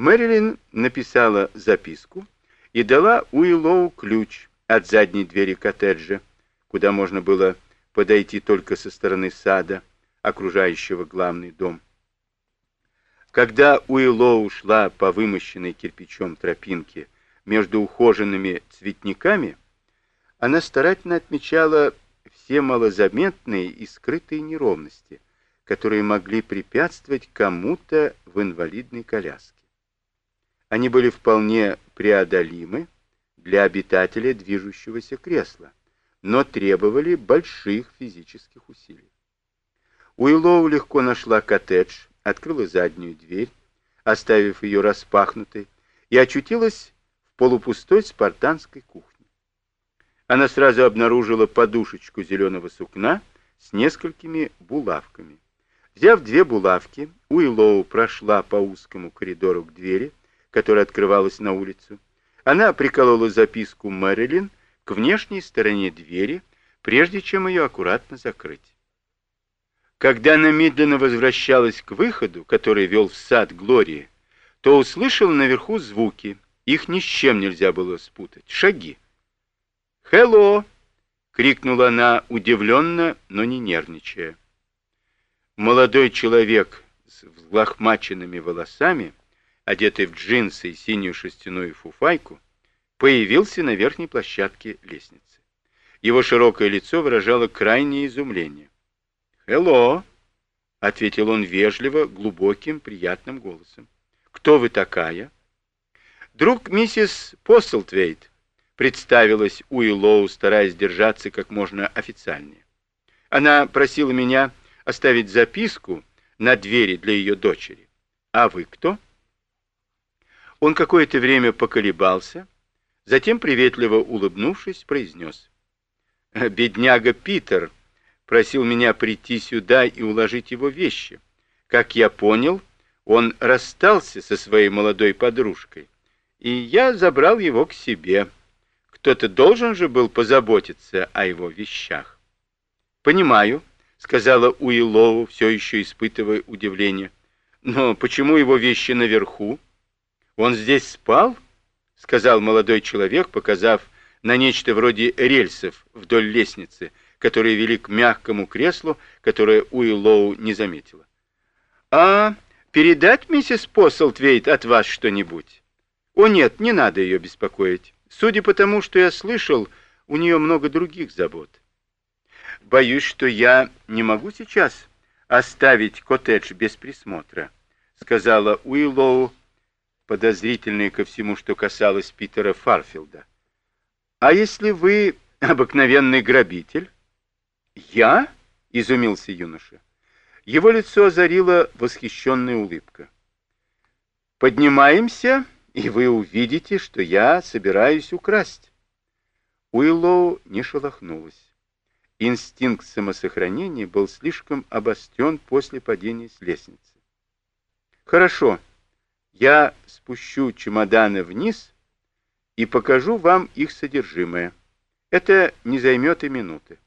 Мэрилин написала записку и дала Уиллоу ключ от задней двери коттеджа, куда можно было подойти только со стороны сада, окружающего главный дом. Когда Уиллоу шла по вымощенной кирпичом тропинке между ухоженными цветниками, она старательно отмечала все малозаметные и скрытые неровности, которые могли препятствовать кому-то в инвалидной коляске. Они были вполне преодолимы для обитателя движущегося кресла, но требовали больших физических усилий. Уиллоу легко нашла коттедж, открыла заднюю дверь, оставив ее распахнутой, и очутилась в полупустой спартанской кухне. Она сразу обнаружила подушечку зеленого сукна с несколькими булавками. Взяв две булавки, Уиллоу прошла по узкому коридору к двери, которая открывалась на улицу. Она приколола записку Мэрилин к внешней стороне двери, прежде чем ее аккуратно закрыть. Когда она медленно возвращалась к выходу, который вел в сад Глории, то услышала наверху звуки. Их ни с чем нельзя было спутать. Шаги. «Хелло!» — крикнула она удивленно, но не нервничая. Молодой человек с взлохмаченными волосами одетый в джинсы и синюю шерстяную фуфайку, появился на верхней площадке лестницы. Его широкое лицо выражало крайнее изумление. «Хелло!» — ответил он вежливо, глубоким, приятным голосом. «Кто вы такая?» «Друг миссис Постлтвейт», — представилась Уиллоу, стараясь держаться как можно официальнее. Она просила меня оставить записку на двери для ее дочери. «А вы кто?» Он какое-то время поколебался, затем, приветливо улыбнувшись, произнес. «Бедняга Питер просил меня прийти сюда и уложить его вещи. Как я понял, он расстался со своей молодой подружкой, и я забрал его к себе. Кто-то должен же был позаботиться о его вещах». «Понимаю», — сказала Уиллоу, все еще испытывая удивление. «Но почему его вещи наверху?» «Он здесь спал?» — сказал молодой человек, показав на нечто вроде рельсов вдоль лестницы, которые вели к мягкому креслу, которое Уиллоу не заметила. «А передать миссис Посселтвейт от вас что-нибудь?» «О нет, не надо ее беспокоить. Судя по тому, что я слышал, у нее много других забот. Боюсь, что я не могу сейчас оставить коттедж без присмотра», — сказала Уиллоу, подозрительные ко всему, что касалось Питера Фарфилда. «А если вы обыкновенный грабитель?» «Я?» — изумился юноша. Его лицо озарила восхищенная улыбка. «Поднимаемся, и вы увидите, что я собираюсь украсть». Уиллоу не шелохнулась. Инстинкт самосохранения был слишком обострен после падения с лестницы. «Хорошо», я спущу чемоданы вниз и покажу вам их содержимое. Это не займет и минуты.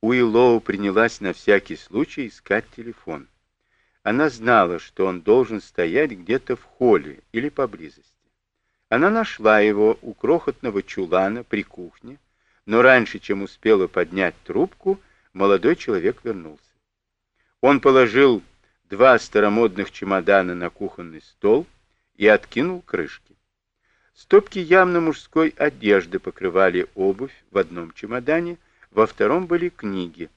Уиллоу принялась на всякий случай искать телефон. Она знала, что он должен стоять где-то в холле или поблизости. Она нашла его у крохотного чулана при кухне, но раньше, чем успела поднять трубку, молодой человек вернулся. Он положил два старомодных чемодана на кухонный стол и откинул крышки. Стопки явно мужской одежды покрывали обувь в одном чемодане, во втором были книги.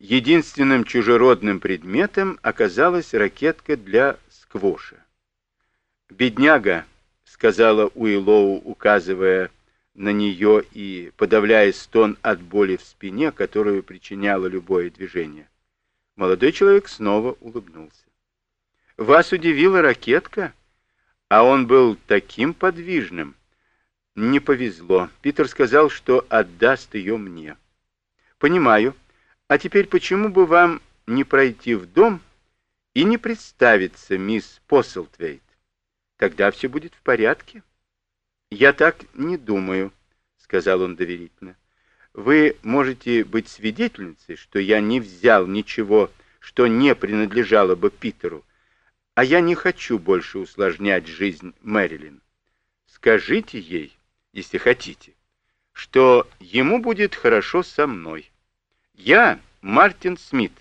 Единственным чужеродным предметом оказалась ракетка для сквоша. «Бедняга», — сказала Уиллоу, указывая на нее и подавляя стон от боли в спине, которую причиняло любое движение. Молодой человек снова улыбнулся. «Вас удивила ракетка? А он был таким подвижным. Не повезло. Питер сказал, что отдаст ее мне. Понимаю. А теперь почему бы вам не пройти в дом и не представиться, мисс Посселтвейт? Тогда все будет в порядке. Я так не думаю, сказал он доверительно. Вы можете быть свидетельницей, что я не взял ничего, что не принадлежало бы Питеру, А я не хочу больше усложнять жизнь Мэрилин. Скажите ей, если хотите, что ему будет хорошо со мной. Я Мартин Смит.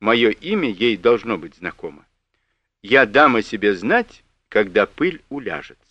Мое имя ей должно быть знакомо. Я дам о себе знать, когда пыль уляжется.